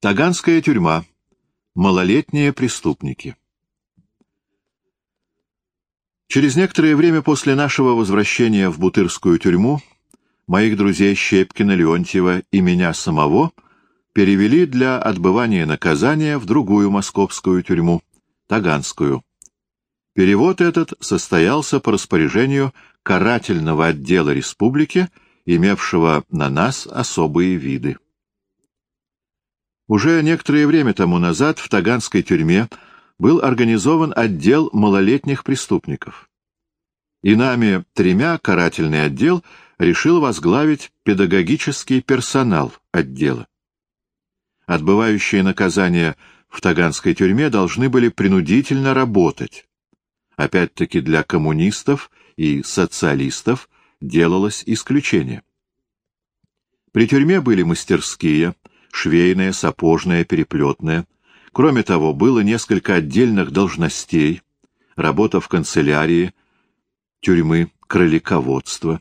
Таганская тюрьма. Малолетние преступники. Через некоторое время после нашего возвращения в Бутырскую тюрьму моих друзей Щепкина, Леонтьева и меня самого перевели для отбывания наказания в другую московскую тюрьму, Таганскую. Перевод этот состоялся по распоряжению карательного отдела республики, имевшего на нас особые виды. Уже некоторое время тому назад в Таганской тюрьме был организован отдел малолетних преступников. И нами тремя карательный отдел решил возглавить педагогический персонал отдела. Отбывающие наказание в Таганской тюрьме должны были принудительно работать. Опять-таки для коммунистов и социалистов делалось исключение. При тюрьме были мастерские, швейная, сапожная, переплетная. Кроме того, было несколько отдельных должностей, работа в канцелярии, тюрьмы, кролиководство.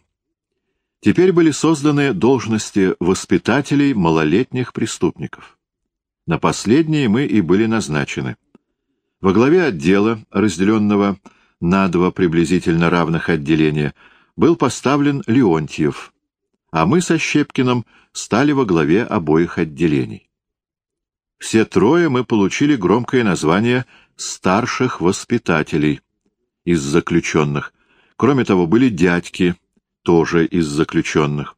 Теперь были созданы должности воспитателей малолетних преступников. На последние мы и были назначены. Во главе отдела, разделенного на два приблизительно равных отделения, был поставлен Леонтьев, а мы со Щепкиным стали во главе обоих отделений. Все трое мы получили громкое название «старших воспитателей» из заключенных. Кроме того, были дядьки, тоже из заключенных.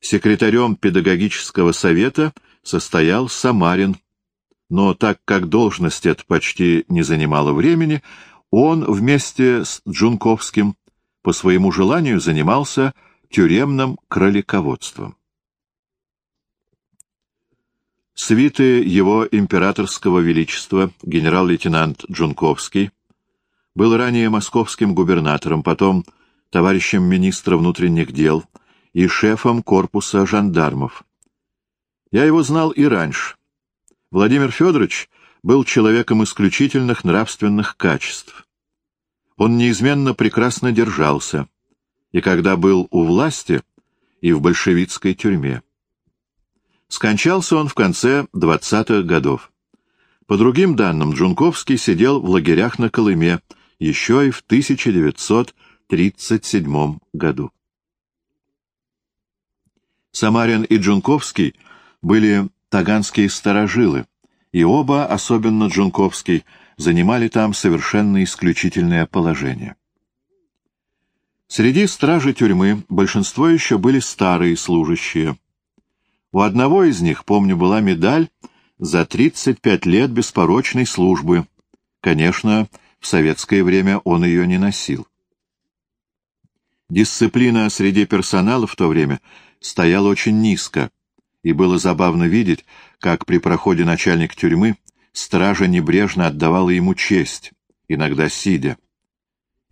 Секретарем педагогического совета состоял Самарин, но так как должность эта почти не занимала времени, он вместе с Джунковским по своему желанию занимался тюремным кролиководством. Свиты его императорского величества генерал-лейтенант Джунковский был ранее московским губернатором, потом товарищем министра внутренних дел и шефом корпуса жандармов. Я его знал и раньше. Владимир Федорович был человеком исключительных нравственных качеств. Он неизменно прекрасно держался, и когда был у власти, и в большевистской тюрьме. Скончался он в конце 20-х годов. По другим данным, Джунковский сидел в лагерях на Колыме еще и в 1937 году. Самарин и Джунковский были таганские сторожилы, и оба, особенно Джунковский, занимали там совершенно исключительное положение. Среди стражи тюрьмы большинство еще были старые служащие, у одного из них, помню, была медаль за 35 лет беспорочной службы. Конечно, в советское время он ее не носил. Дисциплина среди персонала в то время стояла очень низко, и было забавно видеть, как при проходе начальник тюрьмы стража небрежно отдавала ему честь, иногда сидя.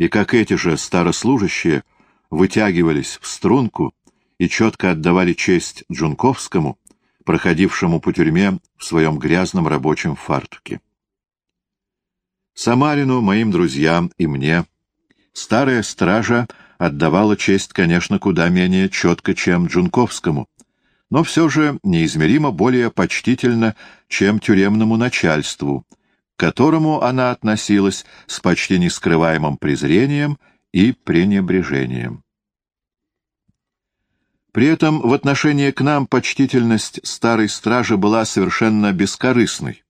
И как эти же старослужащие вытягивались в струнку и четко отдавали честь Джунковскому, проходившему по тюрьме в своем грязном рабочем фартуке. Самарину, моим друзьям и мне старая стража отдавала честь, конечно, куда менее четко, чем Джунковскому, но все же неизмеримо более почтительно, чем тюремному начальству, которому она относилась с почти нескрываемым презрением и пренебрежением. При этом в отношении к нам почтительность старой стражи была совершенно бескорыстной.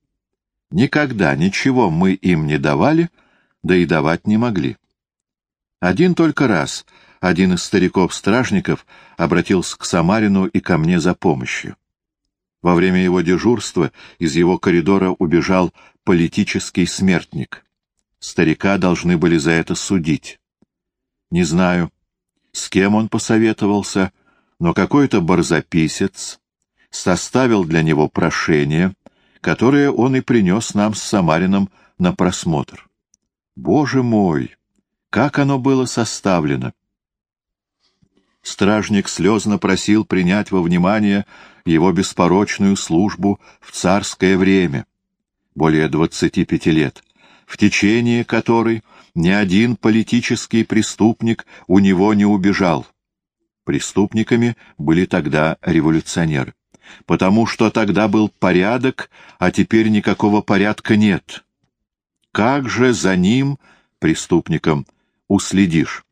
Никогда ничего мы им не давали, да и давать не могли. Один только раз один из стариков-стражников обратился к Самарину и ко мне за помощью. Во время его дежурства из его коридора убежал политический смертник. Старика должны были за это судить. Не знаю, с кем он посоветовался, но какой-то барзаписец составил для него прошение, которое он и принес нам с Самарином на просмотр. Боже мой, как оно было составлено! Стражник слезно просил принять во внимание его беспорочную службу в царское время, более двадцати пяти лет, в течение которой ни один политический преступник у него не убежал. Преступниками были тогда революционеры. потому что тогда был порядок, а теперь никакого порядка нет. Как же за ним, преступником, уследишь?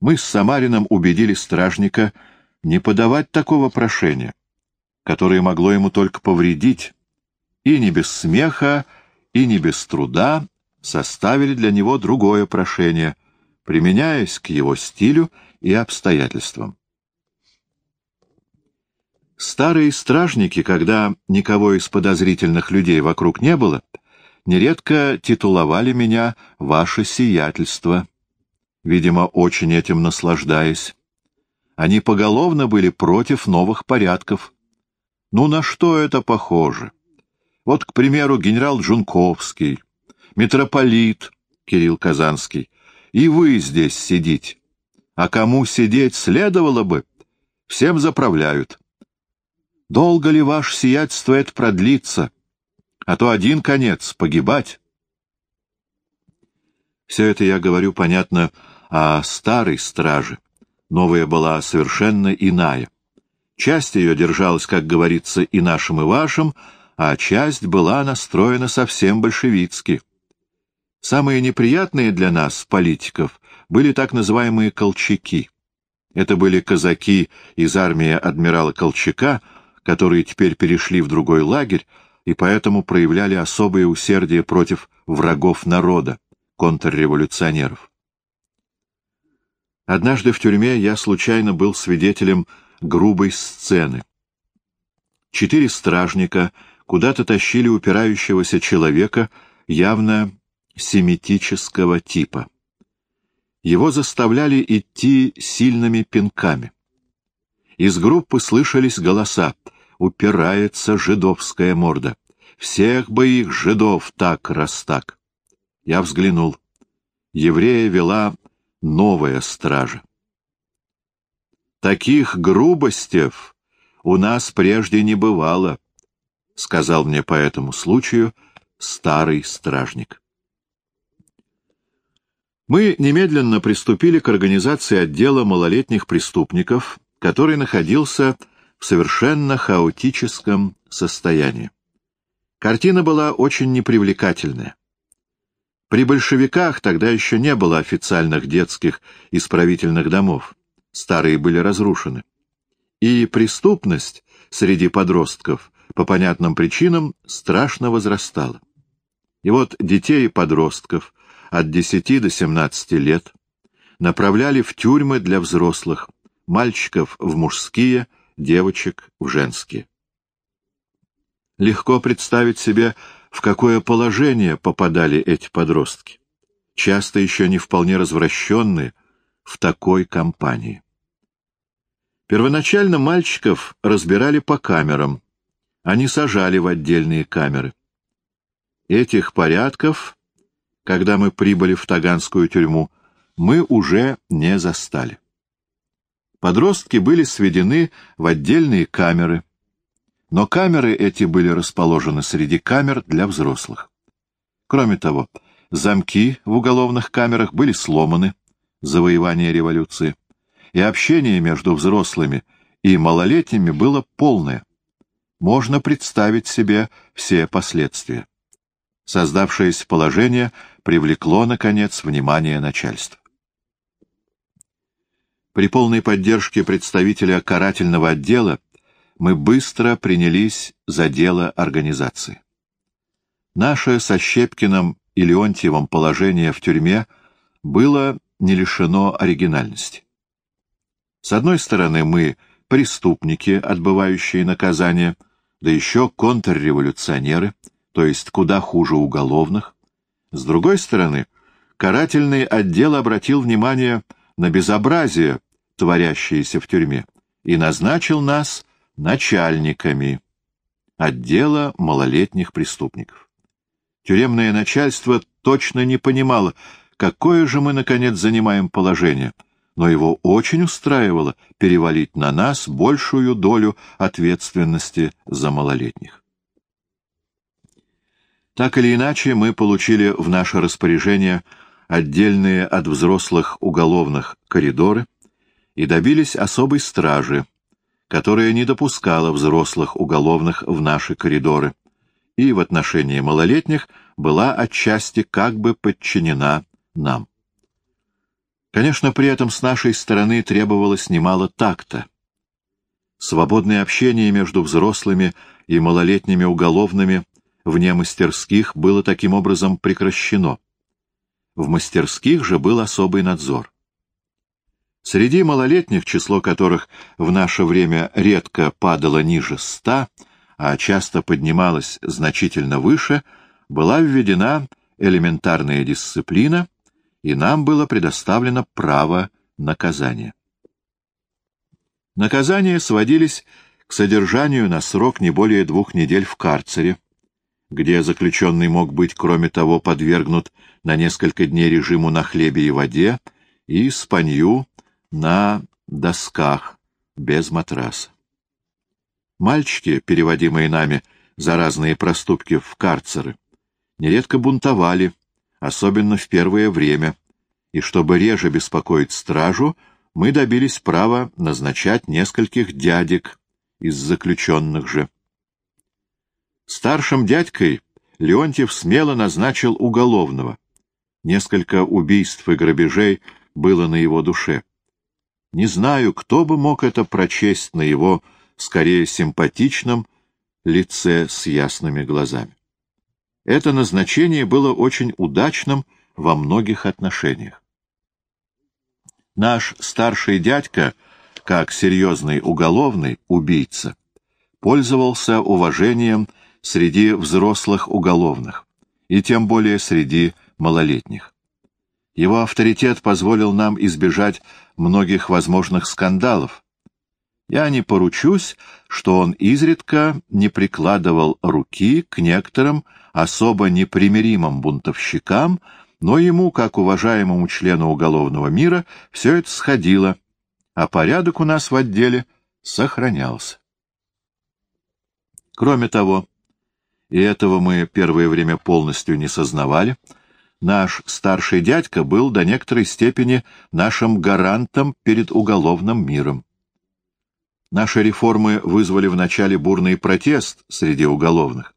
Мы с Самарином убедили стражника не подавать такого прошения, которое могло ему только повредить, и не без смеха, и не без труда составили для него другое прошение, применяясь к его стилю и обстоятельствам. Старые стражники, когда никого из подозрительных людей вокруг не было, нередко титуловали меня «Ваше сиятельство», видимо, очень этим наслаждаясь. Они поголовно были против новых порядков. Ну, на что это похоже? Вот, к примеру, генерал Джунковский, митрополит Кирилл Казанский, и вы здесь сидите. А кому сидеть следовало бы, всем заправляют. Долго ли ваше сиятельство это продлится? А то один конец — погибать. Все это я говорю, понятно, о старой страже. Новая была совершенно иная. Часть ее держалась, как говорится, и нашим, и вашим, а часть была настроена совсем большевицки. Самые неприятные для нас, политиков, были так называемые «колчаки». Это были казаки из армии адмирала Колчака, которые теперь перешли в другой лагерь и поэтому проявляли особое усердие против врагов народа, контрреволюционеров. Однажды в тюрьме я случайно был свидетелем грубой сцены. Четыре стражника куда-то тащили упирающегося человека, явно семитического типа. Его заставляли идти сильными пинками. Из группы слышались голоса «Упирается жидовская морда! Всех бы их, жидов, так раз так!» Я взглянул. Еврея вела новая стража. «Таких грубостей у нас прежде не бывало», — сказал мне по этому случаю старый стражник. Мы немедленно приступили к организации отдела малолетних преступников, который находился в совершенно хаотическом состоянии. Картина была очень непривлекательная. При большевиках тогда еще не было официальных детских исправительных домов. Старые были разрушены. И преступность среди подростков по понятным причинам страшно возрастала. И вот детей и подростков от 10 до 17 лет направляли в тюрьмы для взрослых, мальчиков в мужские, девочек в женские. Легко представить себе, в какое положение попадали эти подростки, часто еще не вполне развращенные, в такой компании. Первоначально мальчиков разбирали по камерам, они сажали в отдельные камеры. Этих порядков, когда мы прибыли в Таганскую тюрьму, мы уже не застали подростки были сведены в отдельные камеры, но камеры эти были расположены среди камер для взрослых. Кроме того, замки в уголовных камерах были сломаны, завоевание революции, и общение между взрослыми и малолетними было полное. Можно представить себе все последствия. Создавшееся положение привлекло, наконец, внимание начальства. При полной поддержке представителя карательного отдела мы быстро принялись за дело организации. Наше со Щепкиным и Леонтьевым положение в тюрьме было не лишено оригинальности. С одной стороны, мы преступники, отбывающие наказание, да еще контрреволюционеры, то есть куда хуже уголовных. С другой стороны, карательный отдел обратил внимание на безобразие, творящееся в тюрьме, и назначил нас начальниками отдела малолетних преступников. Тюремное начальство точно не понимало, какое же мы, наконец, занимаем положение, но его очень устраивало перевалить на нас большую долю ответственности за малолетних. Так или иначе, мы получили в наше распоряжение отдельные от взрослых уголовных коридоры и добились особой стражи, которая не допускала взрослых уголовных в наши коридоры, и в отношении малолетних была отчасти как бы подчинена нам. Конечно, при этом с нашей стороны требовалось немало такта. Свободное общение между взрослыми и малолетними уголовными вне мастерских было таким образом прекращено. В мастерских же был особый надзор. Среди малолетних, число которых в наше время редко падало ниже ста, а часто поднималось значительно выше, была введена элементарная дисциплина, и нам было предоставлено право наказания. Наказания сводились к содержанию на срок не более двух недель в карцере, где заключенный мог быть, кроме того, подвергнут на несколько дней режиму на хлебе и воде и спанью на досках без матраса. Мальчики, переводимые нами за разные проступки в карцеры, нередко бунтовали, особенно в первое время, и чтобы реже беспокоить стражу, мы добились права назначать нескольких дядек из заключенных же. Старшим дядькой Леонтьев смело назначил уголовного. Несколько убийств и грабежей было на его душе. Не знаю, кто бы мог это прочесть на его, скорее симпатичном, лице с ясными глазами. Это назначение было очень удачным во многих отношениях. Наш старший дядька, как серьезный уголовный убийца, пользовался уважением среди взрослых уголовных, и тем более среди малолетних. Его авторитет позволил нам избежать многих возможных скандалов. Я не поручусь, что он изредка не прикладывал руки к некоторым особо непримиримым бунтовщикам, но ему, как уважаемому члену уголовного мира, все это сходило, а порядок у нас в отделе сохранялся. Кроме того, и этого мы первое время полностью не сознавали, наш старший дядька был до некоторой степени нашим гарантом перед уголовным миром. Наши реформы вызвали вначале бурный протест среди уголовных.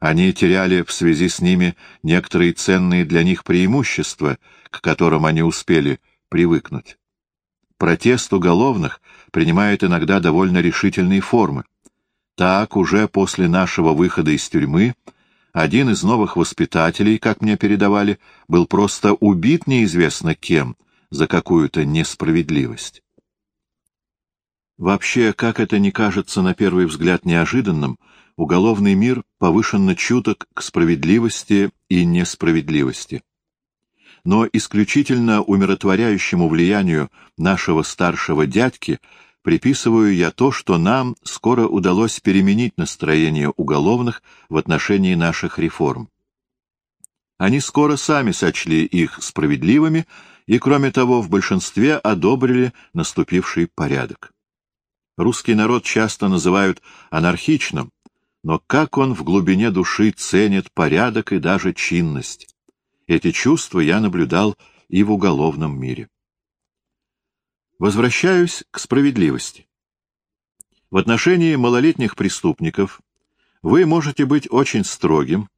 Они теряли в связи с ними некоторые ценные для них преимущества, к которым они успели привыкнуть. Протест уголовных принимает иногда довольно решительные формы. Так, уже после нашего выхода из тюрьмы, один из новых воспитателей, как мне передавали, был просто убит неизвестно кем за какую-то несправедливость. Вообще, как это не кажется на первый взгляд неожиданным, уголовный мир повышенно чуток к справедливости и несправедливости. Но исключительно умиротворяющему влиянию нашего старшего дядьки приписываю я то, что нам скоро удалось переменить настроение уголовных в отношении наших реформ. Они скоро сами сочли их справедливыми и, кроме того, в большинстве одобрили наступивший порядок. Русский народ часто называют анархичным, но как он в глубине души ценит порядок и даже чинность. Эти чувства я наблюдал и в уголовном мире. Возвращаюсь к справедливости. В отношении малолетних преступников вы можете быть очень строгим,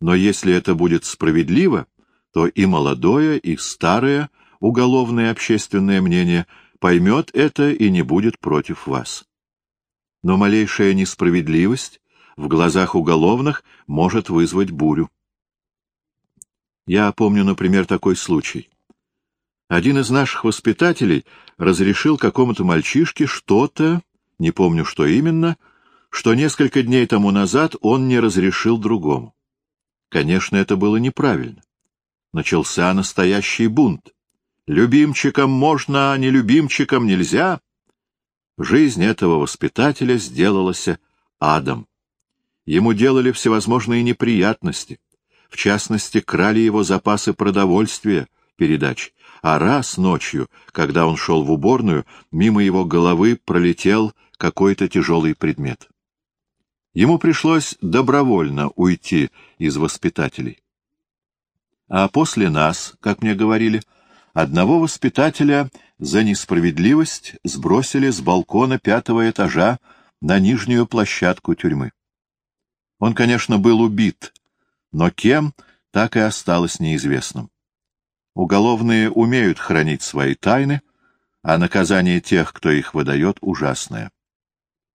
но если это будет справедливо, то и молодое, и старое уголовное общественное мнение поймет это и не будет против вас. Но малейшая несправедливость в глазах уголовных может вызвать бурю. Я помню, например, такой случай. Один из наших воспитателей разрешил какому-то мальчишке что-то, не помню, что именно, что несколько дней тому назад он не разрешил другому. Конечно, это было неправильно. Начался настоящий бунт. Любимчикам можно, а не любимчикам нельзя. Жизнь этого воспитателя сделалась адом. Ему делали всевозможные неприятности. В частности, крали его запасы продовольствия, передач. А раз ночью, когда он шел в уборную, мимо его головы пролетел какой-то тяжелый предмет. Ему пришлось добровольно уйти из воспитателей. А после нас, как мне говорили, одного воспитателя за несправедливость сбросили с балкона пятого этажа на нижнюю площадку тюрьмы. Он, конечно, был убит, но кем, так и осталось неизвестным. Уголовные умеют хранить свои тайны, а наказание тех, кто их выдает, ужасное.